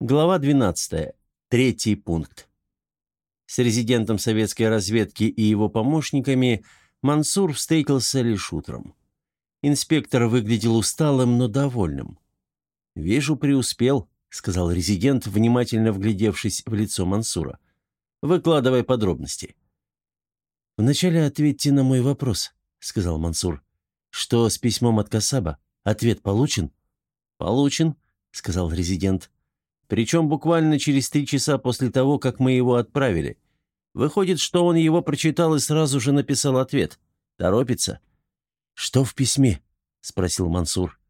Глава 12. Третий пункт. С резидентом советской разведки и его помощниками Мансур встретился лишь утром. Инспектор выглядел усталым, но довольным. «Вижу, преуспел», — сказал резидент, внимательно вглядевшись в лицо Мансура. «Выкладывай подробности». «Вначале ответьте на мой вопрос», — сказал Мансур. «Что с письмом от Касаба? Ответ получен?» «Получен», — сказал резидент. «Причем буквально через три часа после того, как мы его отправили. Выходит, что он его прочитал и сразу же написал ответ. Торопится». «Что в письме?» — спросил Мансур.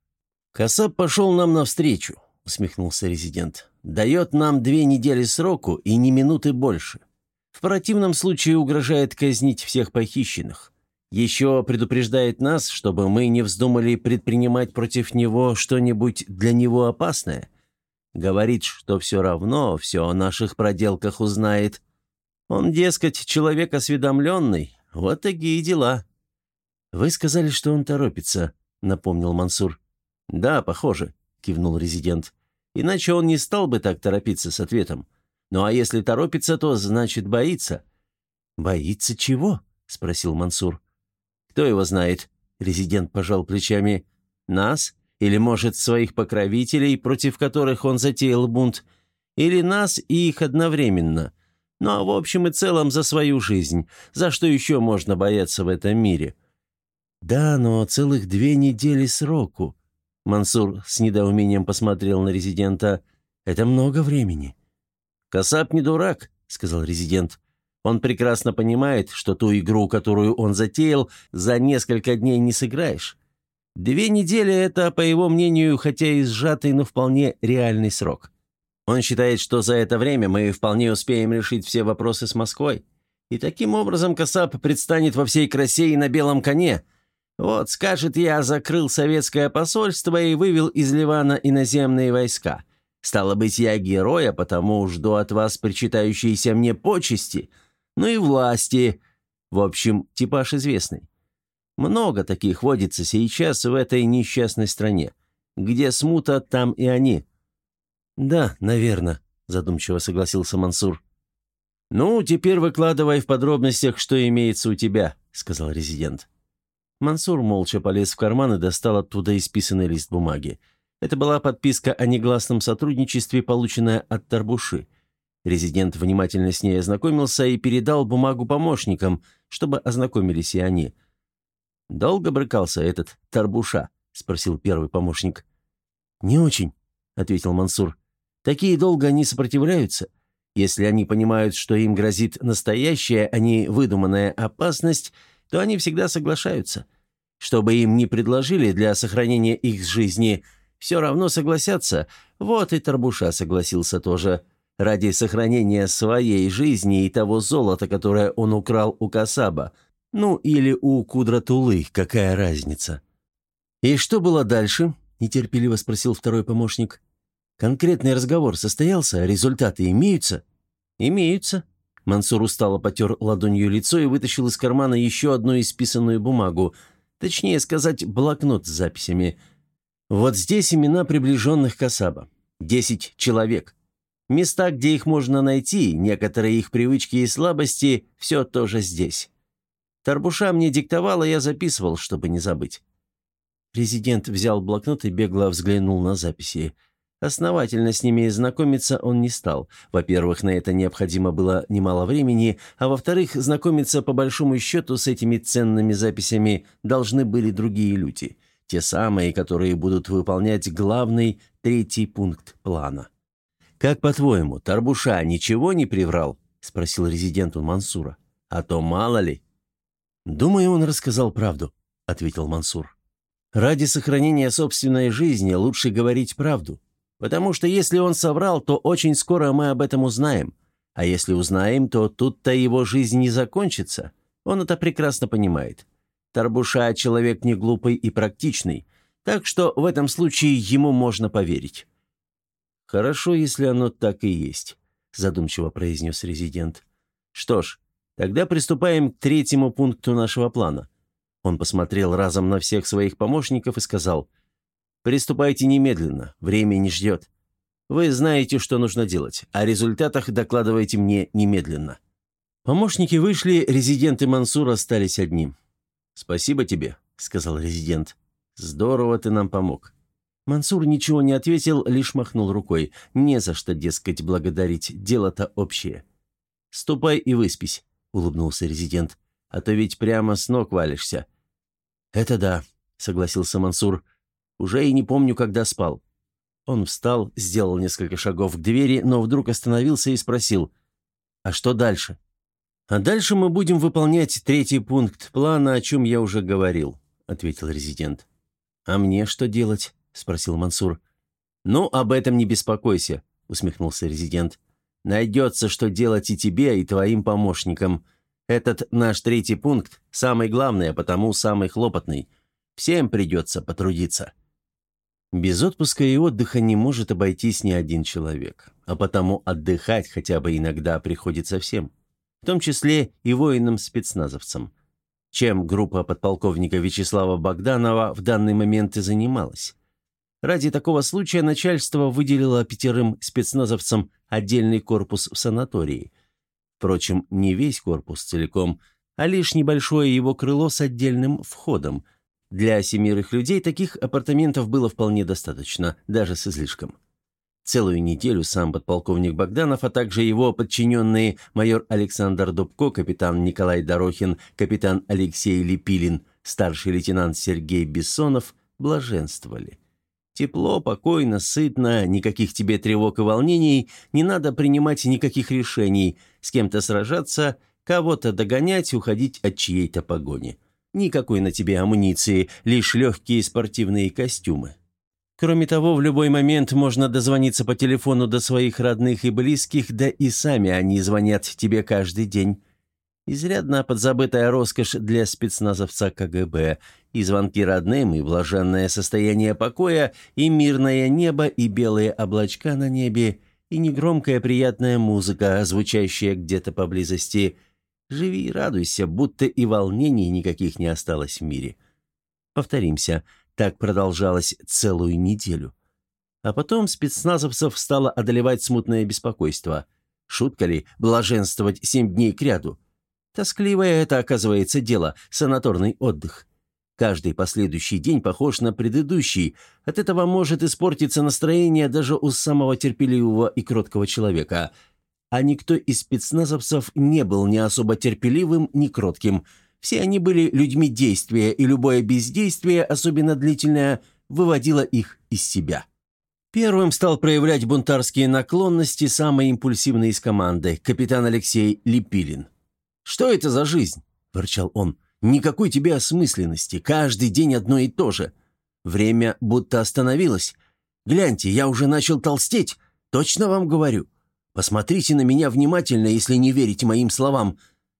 «Касаб пошел нам навстречу», — усмехнулся резидент. «Дает нам две недели сроку и ни минуты больше. В противном случае угрожает казнить всех похищенных. Еще предупреждает нас, чтобы мы не вздумали предпринимать против него что-нибудь для него опасное. Говорит, что все равно все о наших проделках узнает. Он, дескать, человек осведомленный. Вот такие дела». «Вы сказали, что он торопится», — напомнил Мансур. «Да, похоже», — кивнул резидент. «Иначе он не стал бы так торопиться с ответом. Ну а если торопится, то значит боится». «Боится чего?» — спросил Мансур. «Кто его знает?» — резидент пожал плечами. «Нас? Или, может, своих покровителей, против которых он затеял бунт? Или нас и их одновременно? Ну а в общем и целом за свою жизнь. За что еще можно бояться в этом мире?» «Да, но целых две недели сроку». Мансур с недоумением посмотрел на резидента. «Это много времени». «Касап не дурак», — сказал резидент. «Он прекрасно понимает, что ту игру, которую он затеял, за несколько дней не сыграешь. Две недели — это, по его мнению, хотя и сжатый, но вполне реальный срок. Он считает, что за это время мы вполне успеем решить все вопросы с Москвой. И таким образом Касап предстанет во всей красе и на белом коне, вот, скажет, я закрыл советское посольство и вывел из Ливана иноземные войска. Стало быть, я герой, а потому жду от вас причитающиеся мне почести, ну и власти. В общем, типаж известный. Много таких водится сейчас в этой несчастной стране. Где смута, там и они». «Да, наверное», — задумчиво согласился Мансур. «Ну, теперь выкладывай в подробностях, что имеется у тебя», — сказал резидент. Мансур молча полез в карман и достал оттуда исписанный лист бумаги. Это была подписка о негласном сотрудничестве, полученная от Тарбуши. Резидент внимательно с ней ознакомился и передал бумагу помощникам, чтобы ознакомились и они. «Долго брыкался этот Тарбуша?» — спросил первый помощник. «Не очень», — ответил Мансур. «Такие долго не сопротивляются. Если они понимают, что им грозит настоящая, а не выдуманная опасность, то они всегда соглашаются. Что бы им ни предложили для сохранения их жизни, все равно согласятся. Вот и Тарбуша согласился тоже. Ради сохранения своей жизни и того золота, которое он украл у Касаба. Ну, или у Кудратулы, какая разница. «И что было дальше?» – нетерпеливо спросил второй помощник. «Конкретный разговор состоялся, результаты имеются?» «Имеются», Мансур устало потер ладонью лицо и вытащил из кармана еще одну исписанную бумагу, точнее сказать, блокнот с записями. Вот здесь имена приближенных Касаба. Десять человек. Места, где их можно найти, некоторые их привычки и слабости, все тоже здесь. Тарбуша мне диктовала, я записывал, чтобы не забыть. Президент взял блокнот и бегло взглянул на записи. Основательно с ними знакомиться он не стал. Во-первых, на это необходимо было немало времени, а во-вторых, знакомиться по большому счету с этими ценными записями должны были другие люди. Те самые, которые будут выполнять главный третий пункт плана. «Как по-твоему, Тарбуша ничего не приврал?» – спросил резидент у Мансура. «А то мало ли». «Думаю, он рассказал правду», – ответил Мансур. «Ради сохранения собственной жизни лучше говорить правду. Потому что если он соврал, то очень скоро мы об этом узнаем. А если узнаем, то тут-то его жизнь не закончится. Он это прекрасно понимает. Тарбуша – человек не глупый и практичный, так что в этом случае ему можно поверить». «Хорошо, если оно так и есть», – задумчиво произнес резидент. «Что ж, тогда приступаем к третьему пункту нашего плана». Он посмотрел разом на всех своих помощников и сказал – Приступайте немедленно, время не ждет». Вы знаете, что нужно делать. О результатах докладывайте мне немедленно». Помощники вышли, резидент и Мансур остались одним. «Спасибо тебе», — сказал резидент. «Здорово ты нам помог». Мансур ничего не ответил, лишь махнул рукой. «Не за что, дескать, благодарить. Дело-то общее». «Ступай и выспись», — улыбнулся резидент. «А то ведь прямо с ног валишься». «Это да», — согласился Мансур. «Уже и не помню, когда спал». Он встал, сделал несколько шагов к двери, но вдруг остановился и спросил, «А что дальше?» «А дальше мы будем выполнять третий пункт плана, о чем я уже говорил», — ответил резидент. «А мне что делать?» — спросил Мансур. «Ну, об этом не беспокойся», — усмехнулся резидент. «Найдется, что делать и тебе, и твоим помощникам. Этот наш третий пункт самый главный, а потому самый хлопотный. Всем придется потрудиться». Без отпуска и отдыха не может обойтись ни один человек, а потому отдыхать хотя бы иногда приходится всем, в том числе и воинам-спецназовцам. Чем группа подполковника Вячеслава Богданова в данный момент и занималась. Ради такого случая начальство выделило пятерым спецназовцам отдельный корпус в санатории. Впрочем, не весь корпус целиком, а лишь небольшое его крыло с отдельным входом – для семерых людей таких апартаментов было вполне достаточно, даже с излишком. Целую неделю сам подполковник Богданов, а также его подчиненные майор Александр Дубко, капитан Николай Дорохин, капитан Алексей Лепилин, старший лейтенант Сергей Бессонов блаженствовали. Тепло, покойно, сытно, никаких тебе тревог и волнений, не надо принимать никаких решений, с кем-то сражаться, кого-то догонять, уходить от чьей-то погони. Никакой на тебе амуниции, лишь легкие спортивные костюмы. Кроме того, в любой момент можно дозвониться по телефону до своих родных и близких, да и сами они звонят тебе каждый день. Изрядно подзабытая роскошь для спецназовца КГБ. И звонки родным, и блаженное состояние покоя, и мирное небо, и белые облачка на небе, и негромкая приятная музыка, звучащая где-то поблизости – Живи и радуйся, будто и волнений никаких не осталось в мире. Повторимся, так продолжалось целую неделю. А потом спецназовцев стало одолевать смутное беспокойство. Шутка ли блаженствовать семь дней кряду? Тоскливое это, оказывается, дело, санаторный отдых. Каждый последующий день похож на предыдущий. От этого может испортиться настроение даже у самого терпеливого и кроткого человека – а никто из спецназовцев не был ни особо терпеливым, ни кротким. Все они были людьми действия, и любое бездействие, особенно длительное, выводило их из себя. Первым стал проявлять бунтарские наклонности самый импульсивный из команды, капитан Алексей Лепилин. «Что это за жизнь?» – ворчал он. «Никакой тебе осмысленности, каждый день одно и то же. Время будто остановилось. Гляньте, я уже начал толстеть, точно вам говорю. Посмотрите на меня внимательно, если не верите моим словам.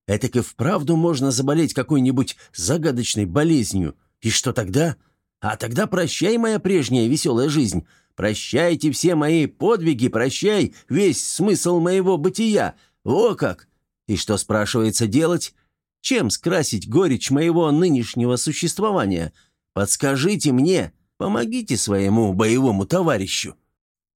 Этак и вправду можно заболеть какой-нибудь загадочной болезнью. И что тогда? А тогда прощай, моя прежняя веселая жизнь. Прощайте все мои подвиги, прощай весь смысл моего бытия. О как! И что, спрашивается, делать? Чем скрасить горечь моего нынешнего существования? Подскажите мне, помогите своему боевому товарищу.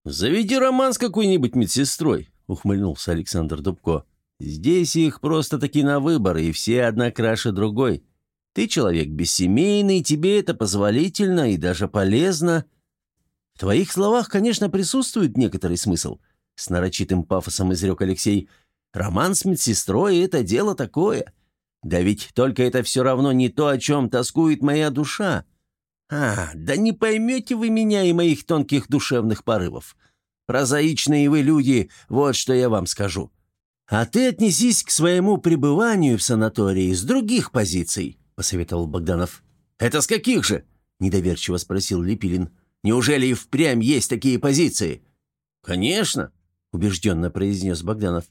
«Заведи роман с какой-нибудь медсестрой ухмыльнулся Александр Дубко. «Здесь их просто-таки на выбор, и все одна краше другой. Ты человек бессемейный, тебе это позволительно и даже полезно». «В твоих словах, конечно, присутствует некоторый смысл», — с нарочитым пафосом изрек Алексей. «Роман с медсестрой — это дело такое. Да ведь только это все равно не то, о чем тоскует моя душа. А, да не поймете вы меня и моих тонких душевных порывов. Прозаичные вы люди, вот что я вам скажу. А ты отнесись к своему пребыванию в санатории с других позиций», — посоветовал Богданов. «Это с каких же?» — недоверчиво спросил Липилин. «Неужели и впрямь есть такие позиции?» «Конечно», — убежденно произнес Богданов.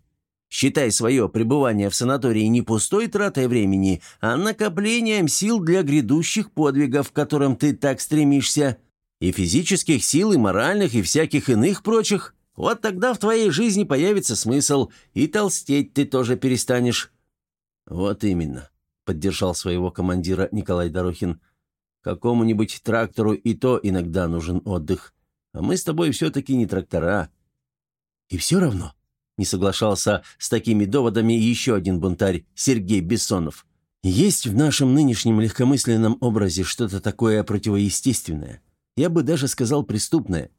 «Считай свое пребывание в санатории не пустой тратой времени, а накоплением сил для грядущих подвигов, к которым ты так стремишься. И физических сил, и моральных, и всяких иных прочих. Вот тогда в твоей жизни появится смысл, и толстеть ты тоже перестанешь». «Вот именно», — поддержал своего командира Николай Дорохин. «Какому-нибудь трактору и то иногда нужен отдых. А мы с тобой все-таки не трактора». «И все равно?» — не соглашался с такими доводами еще один бунтарь, Сергей Бессонов. «Есть в нашем нынешнем легкомысленном образе что-то такое противоестественное. Я бы даже сказал преступное».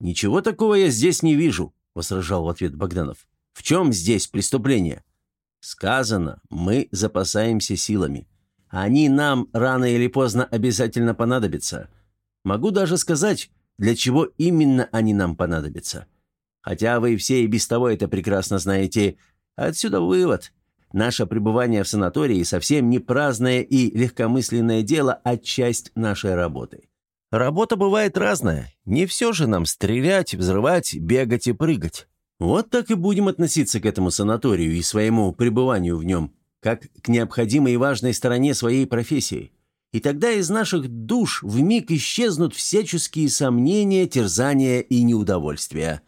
«Ничего такого я здесь не вижу», — возражал в ответ Богданов. «В чем здесь преступление?» «Сказано, мы запасаемся силами. Они нам рано или поздно обязательно понадобятся. Могу даже сказать, для чего именно они нам понадобятся. Хотя вы все и без того это прекрасно знаете. Отсюда вывод. Наше пребывание в санатории совсем не праздное и легкомысленное дело, а часть нашей работы. Работа бывает разная. Не все же нам стрелять, взрывать, бегать и прыгать. Вот так и будем относиться к этому санаторию и своему пребыванию в нем, как к необходимой и важной стороне своей профессии. И тогда из наших душ вмиг исчезнут всяческие сомнения, терзания и неудовольствия.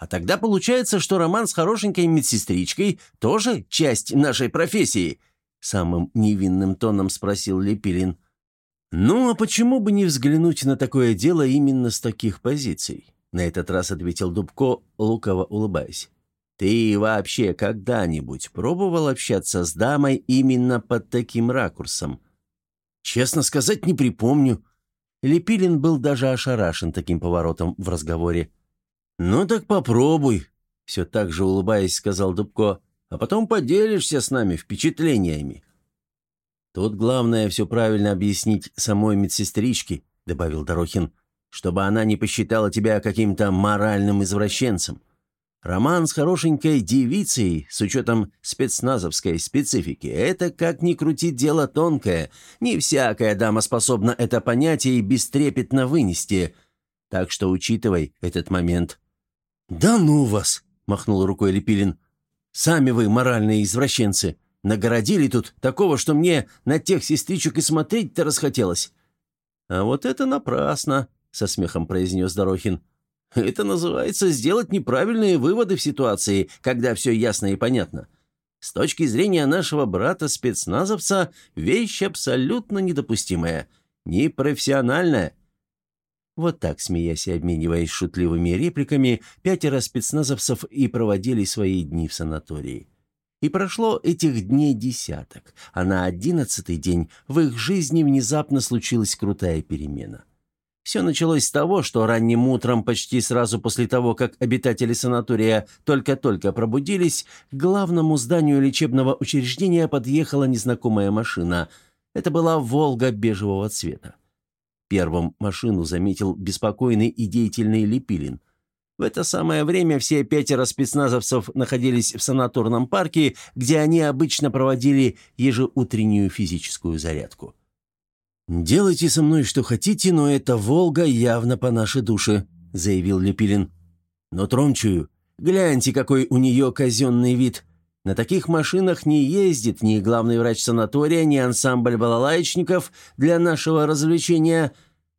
А тогда получается, что роман с хорошенькой медсестричкой тоже часть нашей профессии, самым невинным тоном спросил Лепилин. Ну, а почему бы не взглянуть на такое дело именно с таких позиций? На этот раз ответил Дубко, лукаво улыбаясь. «Ты вообще когда-нибудь пробовал общаться с дамой именно под таким ракурсом?» Честно сказать, не припомню. Лепилин был даже ошарашен таким поворотом в разговоре. «Ну так попробуй», — все так же улыбаясь, сказал Дубко, «а потом поделишься с нами впечатлениями». «Тут главное все правильно объяснить самой медсестричке», — добавил Дорохин, «чтобы она не посчитала тебя каким-то моральным извращенцем. Роман с хорошенькой девицей, с учетом спецназовской специфики, это, как ни крутить, дело тонкое. Не всякая дама способна это понять и бестрепетно вынести. Так что учитывай этот момент». «Да ну вас!» — махнул рукой Лепилин. «Сами вы моральные извращенцы. Нагородили тут такого, что мне на тех сестричек и смотреть-то расхотелось». «А вот это напрасно», — со смехом произнес Дорохин. Это называется сделать неправильные выводы в ситуации, когда все ясно и понятно. С точки зрения нашего брата-спецназовца, вещь абсолютно недопустимая, непрофессиональная. Вот так, смеясь и обмениваясь шутливыми репликами, пятеро спецназовцев и проводили свои дни в санатории. И прошло этих дней десяток, а на одиннадцатый день в их жизни внезапно случилась крутая перемена. Все началось с того, что ранним утром, почти сразу после того, как обитатели санатория только-только пробудились, к главному зданию лечебного учреждения подъехала незнакомая машина. Это была «Волга» бежевого цвета. Первым машину заметил беспокойный и деятельный Лепилин. В это самое время все пятеро спецназовцев находились в санаторном парке, где они обычно проводили ежеутреннюю физическую зарядку. «Делайте со мной что хотите, но эта «Волга» явно по нашей душе», — заявил Лепилин. «Но тромчую. Гляньте, какой у нее казенный вид. На таких машинах не ездит ни главный врач санатория, ни ансамбль балалаечников для нашего развлечения.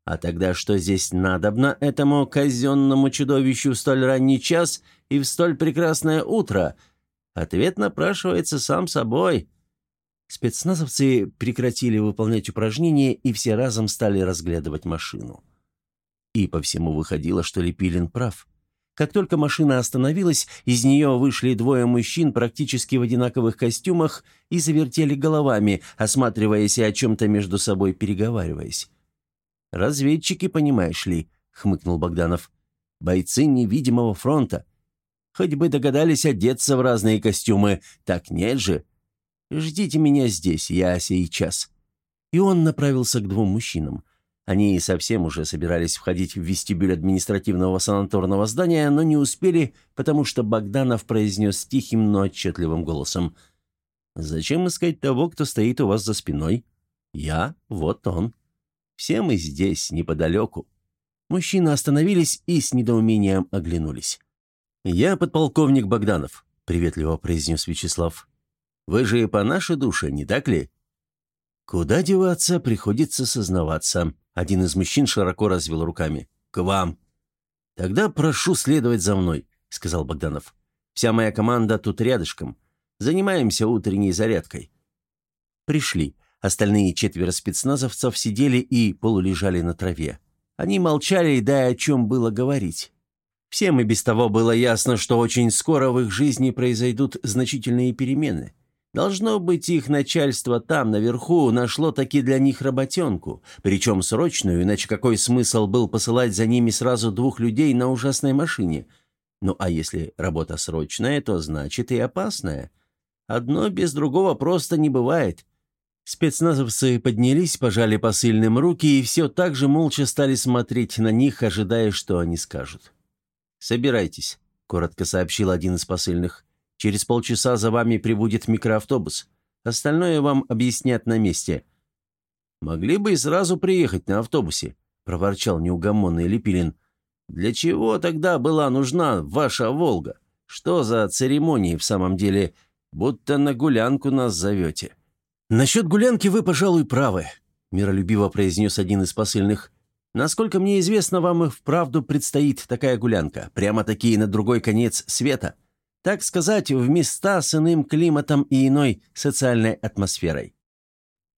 А тогда что здесь надобно этому казенному чудовищу в столь ранний час и в столь прекрасное утро? Ответ напрашивается сам собой». Спецназовцы прекратили выполнять упражнения и все разом стали разглядывать машину. И по всему выходило, что Лепилин прав. Как только машина остановилась, из нее вышли двое мужчин практически в одинаковых костюмах и завертели головами, осматриваясь и о чем-то между собой переговариваясь. «Разведчики, понимаешь ли», — хмыкнул Богданов. «Бойцы невидимого фронта. Хоть бы догадались одеться в разные костюмы, так нет же. «Ждите меня здесь, я сейчас». И он направился к двум мужчинам. Они совсем уже собирались входить в вестибюль административного санаторного здания, но не успели, потому что Богданов произнес тихим, но отчетливым голосом. «Зачем искать того, кто стоит у вас за спиной? Я, вот он. Все мы здесь, неподалеку». Мужчины остановились и с недоумением оглянулись. «Я подполковник Богданов», — приветливо произнес Вячеслав. Вы же и по нашей душе, не так ли?» «Куда деваться, приходится сознаваться». Один из мужчин широко развел руками. «К вам». «Тогда прошу следовать за мной», — сказал Богданов. «Вся моя команда тут рядышком. Занимаемся утренней зарядкой». Пришли. Остальные четверо спецназовцев сидели и полулежали на траве. Они молчали, да и о чем было говорить. Всем и без того было ясно, что очень скоро в их жизни произойдут значительные перемены. Должно быть, их начальство там, наверху, нашло таки для них работенку, причем срочную, иначе какой смысл был посылать за ними сразу двух людей на ужасной машине? Ну а если работа срочная, то значит и опасная. Одно без другого просто не бывает. Спецназовцы поднялись, пожали посыльным руки и все так же молча стали смотреть на них, ожидая, что они скажут. «Собирайтесь», — коротко сообщил один из посыльных. Через полчаса за вами прибудет микроавтобус. Остальное вам объяснят на месте». «Могли бы и сразу приехать на автобусе», — проворчал неугомонный Лепилин. «Для чего тогда была нужна ваша «Волга»? Что за церемонии в самом деле? Будто на гулянку нас зовете». «Насчет гулянки вы, пожалуй, правы», — миролюбиво произнес один из посыльных. «Насколько мне известно, вам и вправду предстоит такая гулянка, прямо-таки на другой конец света так сказать, в места с иным климатом и иной социальной атмосферой.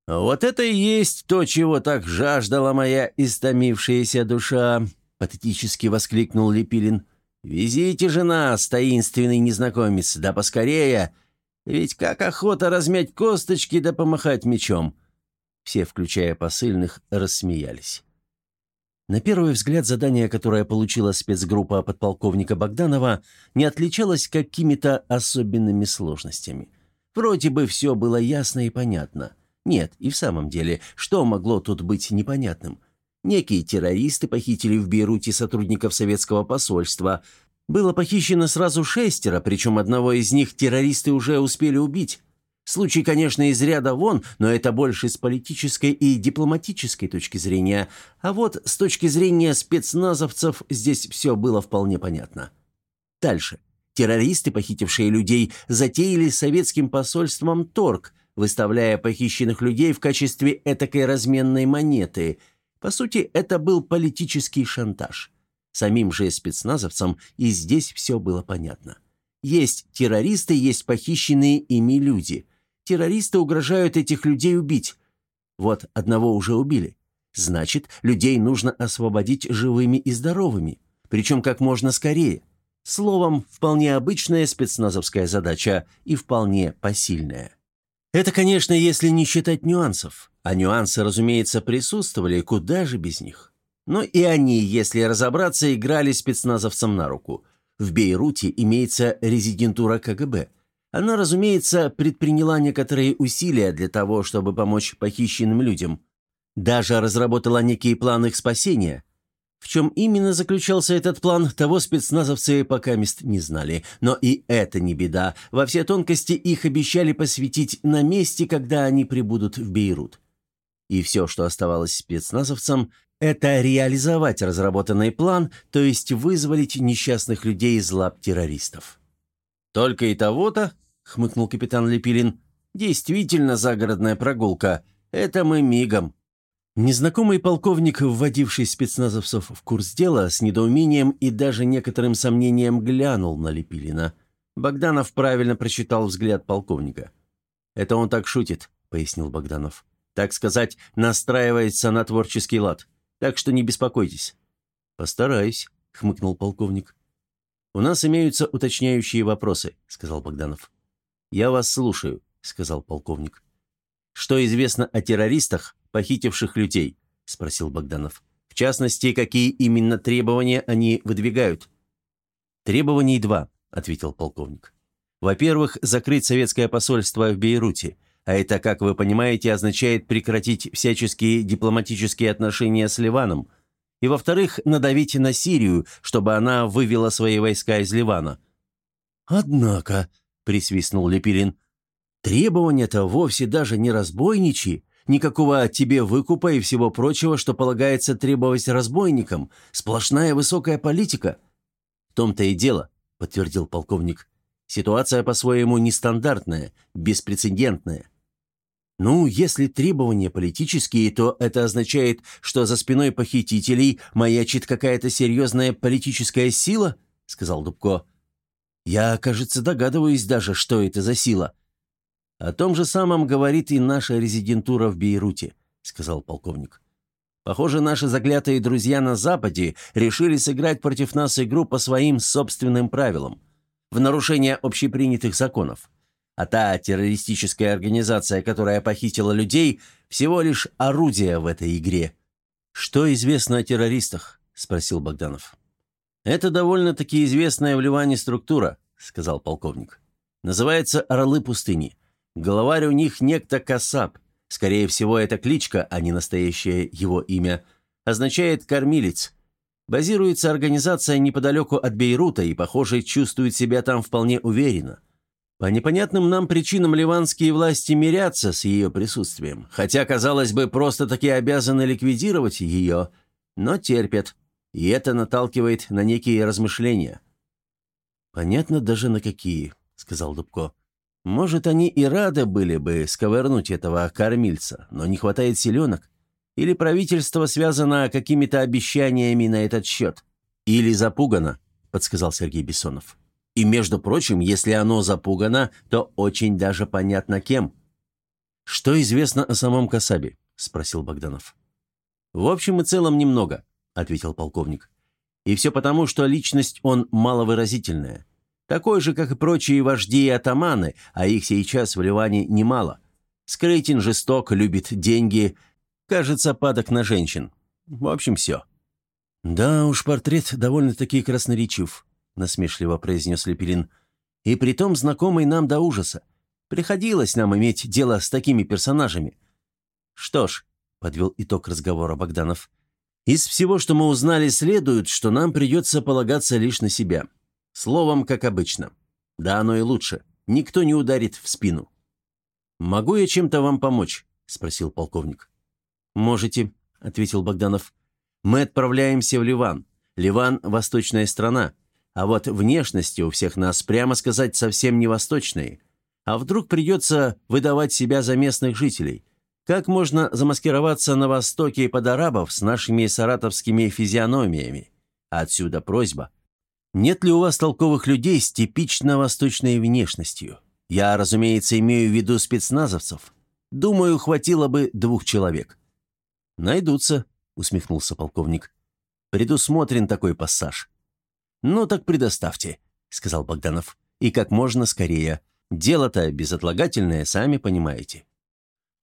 «Вот это и есть то, чего так жаждала моя истомившаяся душа!» — патетически воскликнул Лепилин. «Везите же нас, таинственный незнакомец, да поскорее! Ведь как охота размять косточки да помахать мечом!» Все, включая посыльных, рассмеялись. На первый взгляд задание, которое получила спецгруппа подполковника Богданова, не отличалось какими-то особенными сложностями. Вроде бы все было ясно и понятно. Нет, и в самом деле, что могло тут быть непонятным? Некие террористы похитили в Бейруте сотрудников советского посольства. Было похищено сразу шестеро, причем одного из них террористы уже успели убить. Случай, конечно, из ряда вон, но это больше с политической и дипломатической точки зрения. А вот с точки зрения спецназовцев здесь все было вполне понятно. Дальше. Террористы, похитившие людей, затеяли советским посольством торг, выставляя похищенных людей в качестве этакой разменной монеты. По сути, это был политический шантаж. Самим же спецназовцам и здесь все было понятно. Есть террористы, есть похищенные ими люди – Террористы угрожают этих людей убить. Вот одного уже убили. Значит, людей нужно освободить живыми и здоровыми, причем как можно скорее. Словом, вполне обычная спецназовская задача и вполне посильная. Это, конечно, если не считать нюансов. А нюансы, разумеется, присутствовали, куда же без них. Но и они, если разобраться, играли спецназовцам на руку. В Бейруте имеется резидентура КГБ – она, разумеется, предприняла некоторые усилия для того, чтобы помочь похищенным людям. Даже разработала некий план их спасения. В чем именно заключался этот план, того спецназовцы пока мест не знали. Но и это не беда. Во все тонкости их обещали посвятить на месте, когда они прибудут в Бейрут. И все, что оставалось спецназовцам, это реализовать разработанный план, то есть вызволить несчастных людей из лап террористов. Только и того-то, — хмыкнул капитан Лепилин. «Действительно загородная прогулка. Это мы мигом». Незнакомый полковник, вводивший спецназовцев в курс дела, с недоумением и даже некоторым сомнением глянул на Лепилина. Богданов правильно прочитал взгляд полковника. «Это он так шутит», — пояснил Богданов. «Так сказать, настраивается на творческий лад. Так что не беспокойтесь». «Постараюсь», — хмыкнул полковник. «У нас имеются уточняющие вопросы», — сказал Богданов. «Я вас слушаю», — сказал полковник. «Что известно о террористах, похитивших людей?» — спросил Богданов. «В частности, какие именно требования они выдвигают?» «Требований два», — ответил полковник. «Во-первых, закрыть советское посольство в Бейруте, а это, как вы понимаете, означает прекратить всяческие дипломатические отношения с Ливаном, и, во-вторых, надавить на Сирию, чтобы она вывела свои войска из Ливана». «Однако», — присвистнул Лепилин. «Требования-то вовсе даже не разбойничьи. Никакого тебе выкупа и всего прочего, что полагается требовать разбойникам. Сплошная высокая политика». «В том-то и дело», — подтвердил полковник. «Ситуация по-своему нестандартная, беспрецедентная. Ну, если требования политические, то это означает, что за спиной похитителей маячит какая-то серьезная политическая сила?» — сказал Дубко. Я, кажется, догадываюсь даже, что это за сила. О том же самом говорит и наша резидентура в Бейруте, сказал полковник. Похоже, наши заклятые друзья на Западе решили сыграть против нас игру по своим собственным правилам, в нарушение общепринятых законов. А та террористическая организация, которая похитила людей, всего лишь орудие в этой игре. «Что известно о террористах?» – спросил Богданов. «Это довольно-таки известная в Ливане структура», – сказал полковник. «Называется «Орлы пустыни». Главарь у них некто Касап. Скорее всего, это кличка, а не настоящее его имя. Означает «кормилец». Базируется организация неподалеку от Бейрута и, похоже, чувствует себя там вполне уверенно. По непонятным нам причинам ливанские власти мирятся с ее присутствием, хотя, казалось бы, просто-таки обязаны ликвидировать ее, но терпят, и это наталкивает на некие размышления. «Понятно даже на какие», — сказал Дубко. «Может, они и рады были бы сковырнуть этого кормильца, но не хватает селенок. Или правительство связано какими-то обещаниями на этот счет. Или запугано», — подсказал Сергей Бессонов. И, между прочим, если оно запугано, то очень даже понятно кем. «Что известно о самом Касабе?» – спросил Богданов. «В общем и целом немного», – ответил полковник. «И все потому, что личность он маловыразительная. Такой же, как и прочие вожди и атаманы, а их сейчас в Ливане немало. Скрейтин жесток, любит деньги, кажется, падок на женщин. В общем, все». «Да уж, портрет довольно-таки красноречив», — насмешливо произнес Лепелин. «И притом знакомый нам до ужаса. Приходилось нам иметь дело с такими персонажами». «Что ж», — подвел итог разговора Богданов, «из всего, что мы узнали, следует, что нам придется полагаться лишь на себя. Словом, как обычно. Да оно и лучше. Никто не ударит в спину». «Могу я чем-то вам помочь?» — спросил полковник. «Можете», — ответил Богданов. «Мы отправляемся в Ливан. Ливан — восточная страна. А вот внешности у всех нас, прямо сказать, совсем не восточные. А вдруг придется выдавать себя за местных жителей? Как можно замаскироваться на Востоке под арабов с нашими саратовскими физиономиями? Отсюда просьба. Нет ли у вас толковых людей с типично восточной внешностью? Я, разумеется, имею в виду спецназовцев. Думаю, хватило бы двух человек. «Найдутся», — усмехнулся полковник. «Предусмотрен такой пассаж. «Ну так предоставьте», — сказал Богданов. «И как можно скорее. Дело-то безотлагательное, сами понимаете».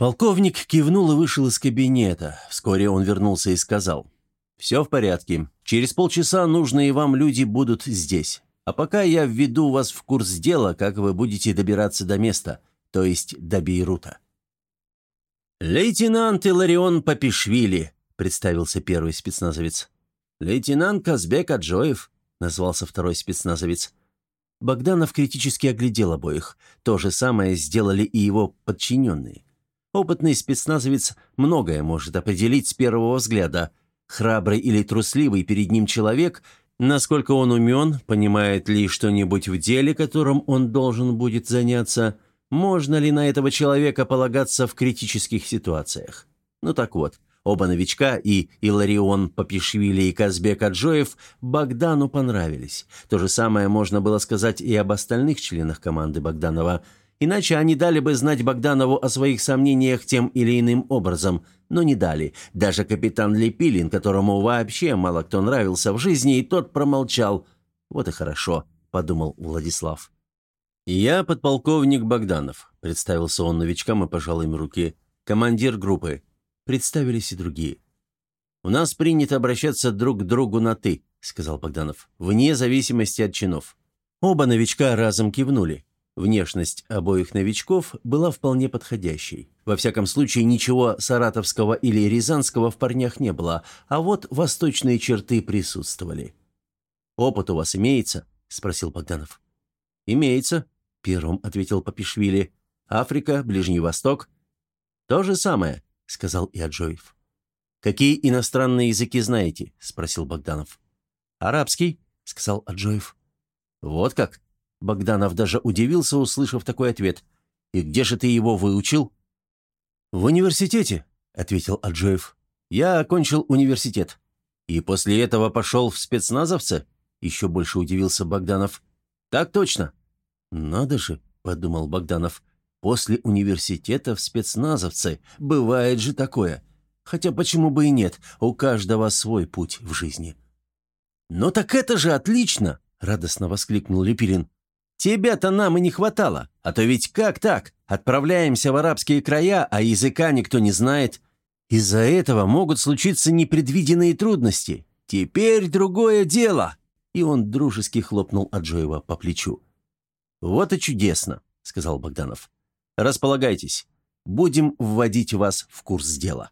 Полковник кивнул и вышел из кабинета. Вскоре он вернулся и сказал. «Все в порядке. Через полчаса нужные вам люди будут здесь. А пока я введу вас в курс дела, как вы будете добираться до места, то есть до Бейрута». «Лейтенант Иларион Папишвили», — представился первый спецназовец. «Лейтенант Казбек Аджоев», назвался второй спецназовец. Богданов критически оглядел обоих. То же самое сделали и его подчиненные. Опытный спецназовец многое может определить с первого взгляда. Храбрый или трусливый перед ним человек, насколько он умен, понимает ли что-нибудь в деле, которым он должен будет заняться, можно ли на этого человека полагаться в критических ситуациях. Ну так вот, Оба новичка, и Иларион Папишвили, и Казбек Аджоев, Богдану понравились. То же самое можно было сказать и об остальных членах команды Богданова. Иначе они дали бы знать Богданову о своих сомнениях тем или иным образом, но не дали. Даже капитан Лепилин, которому вообще мало кто нравился в жизни, и тот промолчал. «Вот и хорошо», — подумал Владислав. «Я подполковник Богданов», — представился он новичкам и пожал им руки. «Командир группы. Представились и другие. «У нас принято обращаться друг к другу на «ты», — сказал Богданов, «вне зависимости от чинов». Оба новичка разом кивнули. Внешность обоих новичков была вполне подходящей. Во всяком случае, ничего саратовского или рязанского в парнях не было, а вот восточные черты присутствовали. «Опыт у вас имеется?» – спросил Богданов. «Имеется», – первым ответил Папишвили. «Африка, Ближний Восток». «То же самое», — сказал Иаджоев. «Какие иностранные языки знаете?» — спросил Богданов. «Арабский», — сказал Аджоев. «Вот как?» Богданов даже удивился, услышав такой ответ. «И где же ты его выучил?» «В университете», — ответил Аджоев. «Я окончил университет. И после этого пошел в спецназовцы?» Еще больше удивился Богданов. «Так точно». «Надо же», — подумал Богданов. После университета в спецназовцы. Бывает же такое. Хотя почему бы и нет, у каждого свой путь в жизни. «Ну так это же отлично!» — радостно воскликнул Лепирин. «Тебя-то нам и не хватало, а то ведь как так? Отправляемся в арабские края, а языка никто не знает. Из-за этого могут случиться непредвиденные трудности. Теперь другое дело!» И он дружески хлопнул Аджоева по плечу. «Вот и чудесно», — сказал Богданов. «Располагайтесь. Будем вводить вас в курс дела».